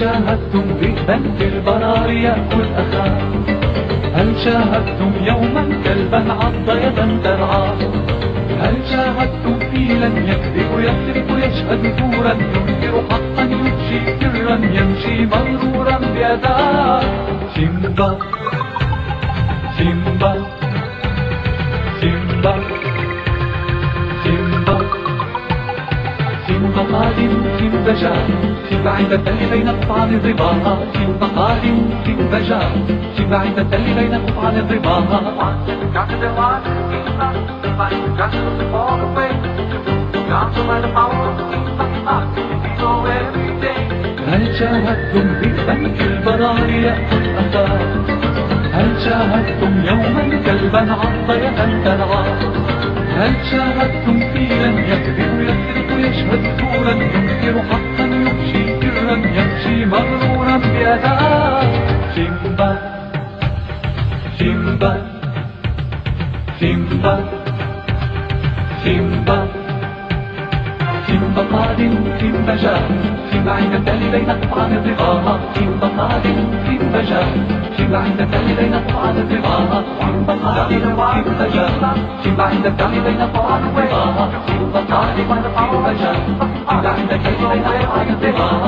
شاهدتم ذئبا في البراري يأكل أخاه. هل شاهدتم يوما كلبا عض يدا ترعاه؟ هل شاهدتم فيلا يكذب يسرق يشهد زورا ينكر حقا يفشي سرا يمشي مغرورا بأداة؟ سيمبا سيمبا سيمبا سيمبا جاء سيمبا عند التل بين قطعان ضباها سيمبا قادم سيمبا جاء سيمبا عند التل بين قطعان ضباها هل شاهدتم ذئبا في البرار يأكل أخاه هل شاهدتم يوما كلبا عض ترعاه هل شاهدتم فيلا يكذب سيمبا سيمبا سيمبا سيمبا سيمبا قادم سيمبا جاء سيمبا عند التل بين قطعان الرقاها سيمبا قادم سيمبا جاء سيمبا عند التل بين قطعان الرقاها سيمبا قادم سيمبا جاء سيمبا عند التل بين قطعان الرقاها سيمبا قادم سيمبا جاء سيمبا عند التل بين قطعان الرقاها